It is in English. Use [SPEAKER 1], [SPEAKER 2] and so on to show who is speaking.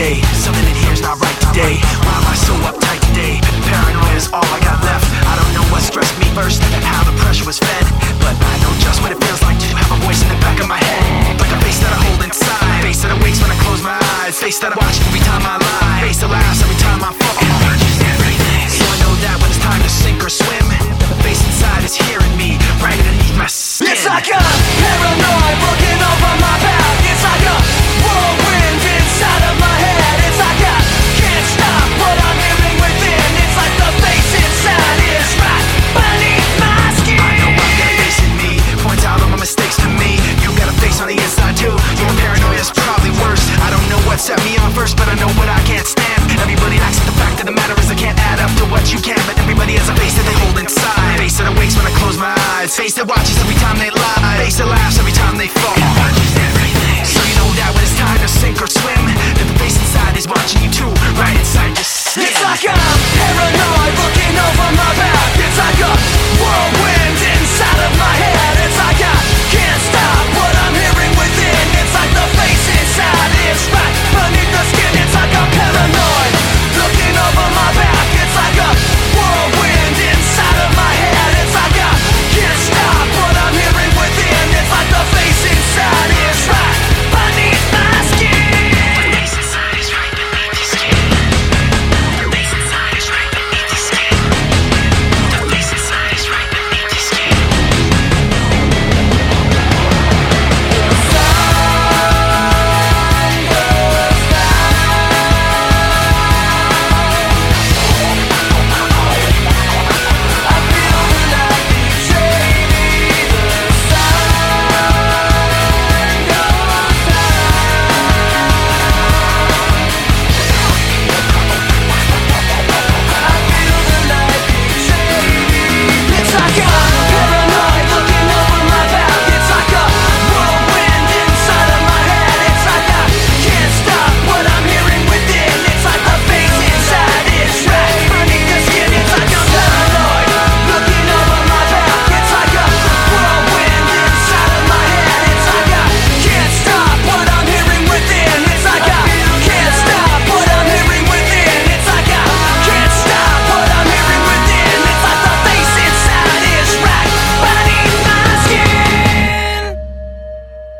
[SPEAKER 1] today Something in here's not right today. Why am I so uptight today? Paranoia is all I got left. I don't know what stressed me first And how the pressure was fed. But I know just what it feels like To have a voice in the back of my head. Like a face that I hold inside. Face that awakes when I close my eyes. Face that I watch every time I lie. Face that laughs every time I fall. So I know that when it's time to sink or swim The face inside is hearing me Right underneath my skin.
[SPEAKER 2] It's like a
[SPEAKER 1] that watches every time they lie, face that laughs every time they fall. It watches everything. So you know that when it's time to sink or swim, that the face inside is watching you too, right inside your skin.
[SPEAKER 2] It's like I'm paranoid.